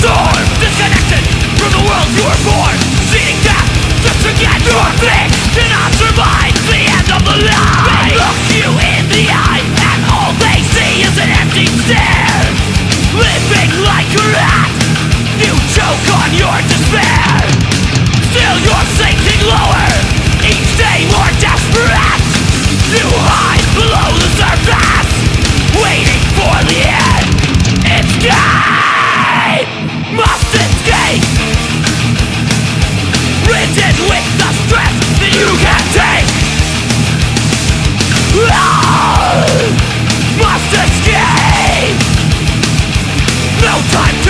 storm Disconnected from the world you were born. Seeing death just to get your fix. Cannot survive the end of the line. They look you in the eye And all they see is an empty stare. Living like you're You choke on your despair.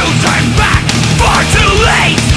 no time back, far too late.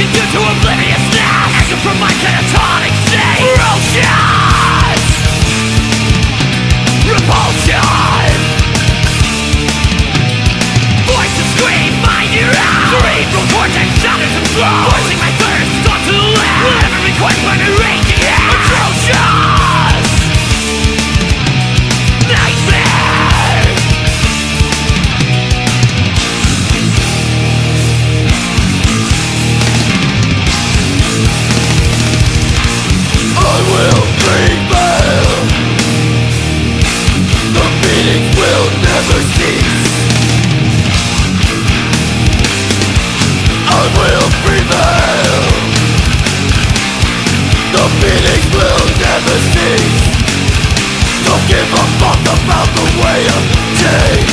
can do to obliviousness Anger from my catatonic state Ferocious Repulsion. Voices scream my ear out Cerebral cortex shatters and flows. Forcing my thirst onto the land Whatever request my give a fuck about the way of day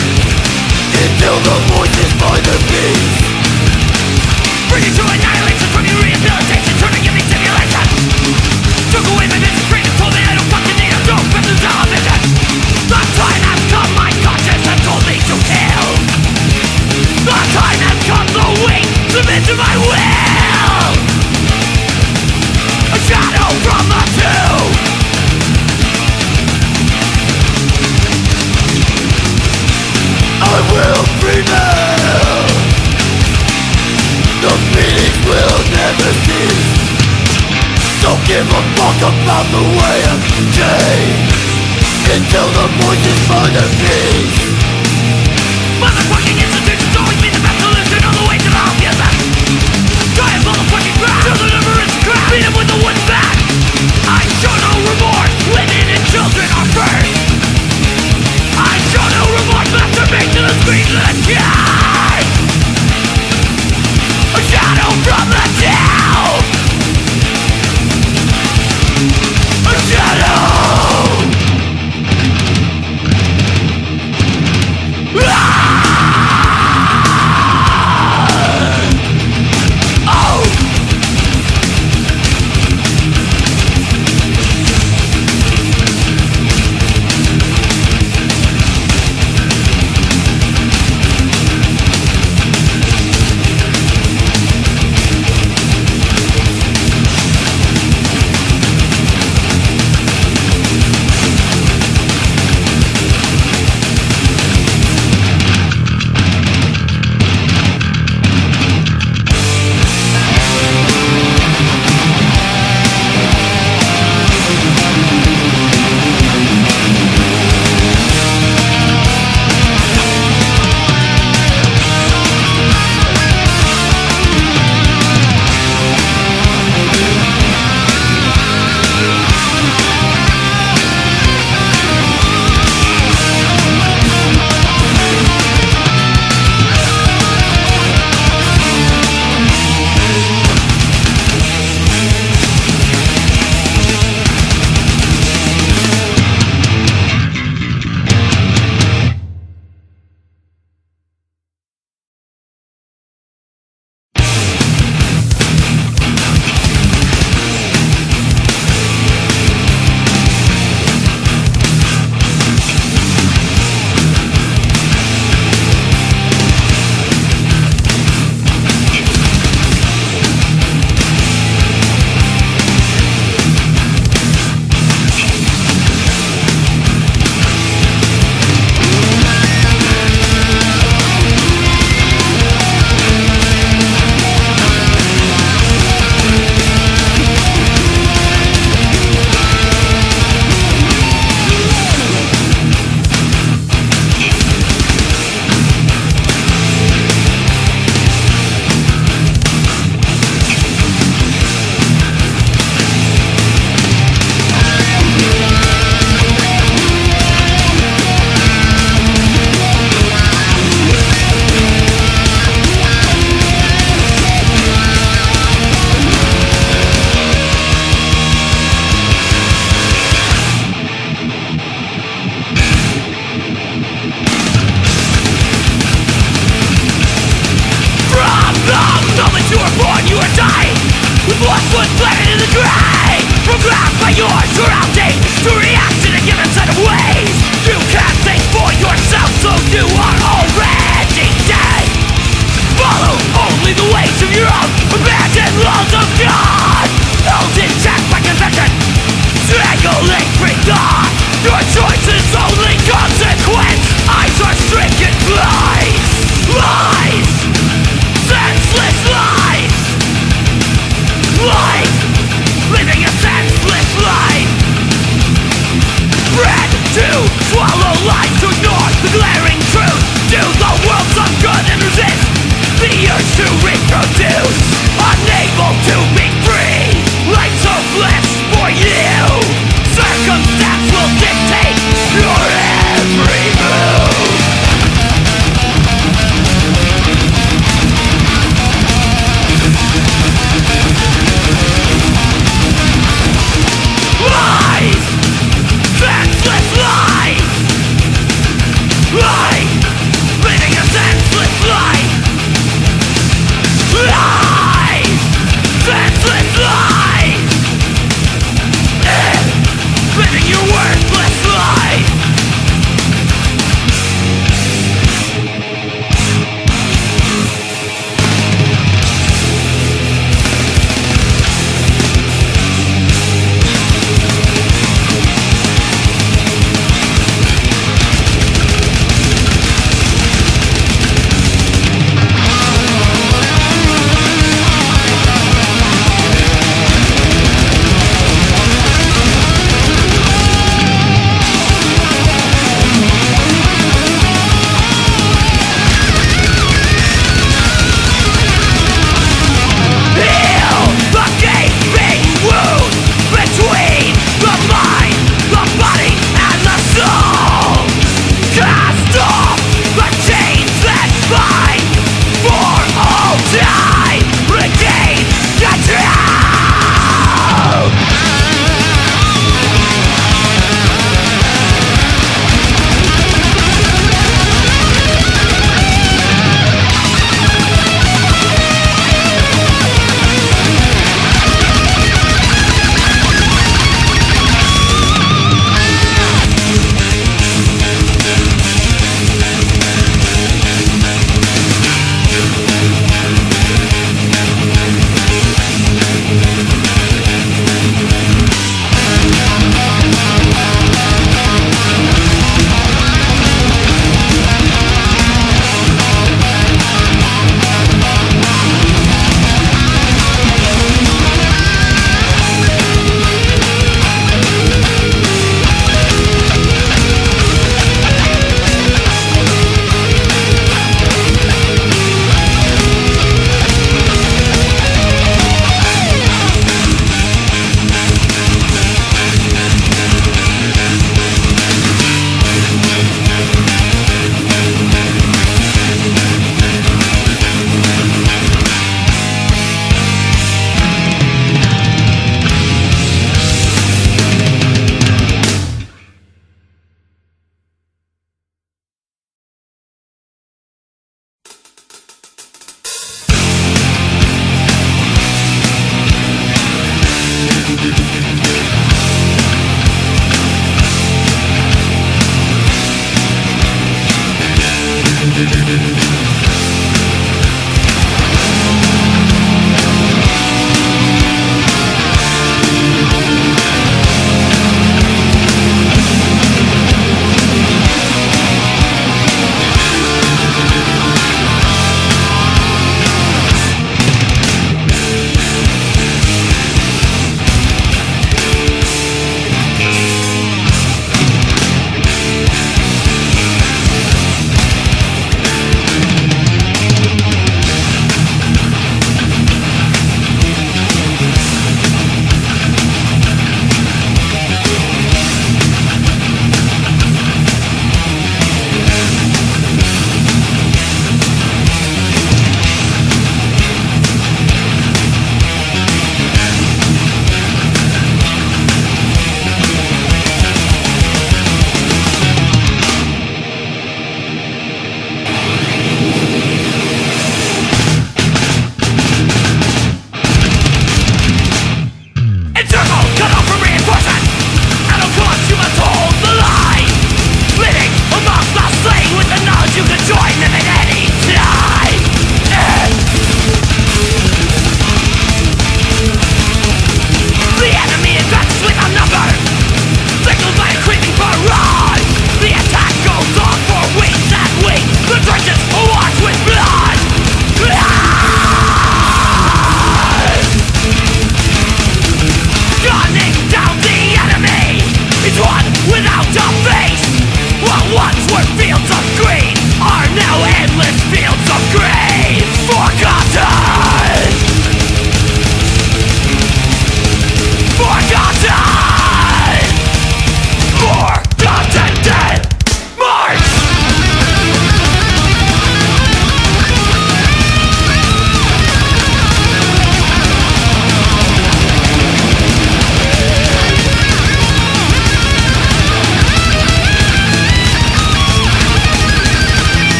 give a fuck about the way of day Until the voices find their peace. Motherfucking institutions always be the best solution on the way to the obvious. Giant motherfucking crap, till the liver is cracked Beat him with a wooden bat. I show no remorse, women and children are first I show no remorse, masturbate to the screen, let's go!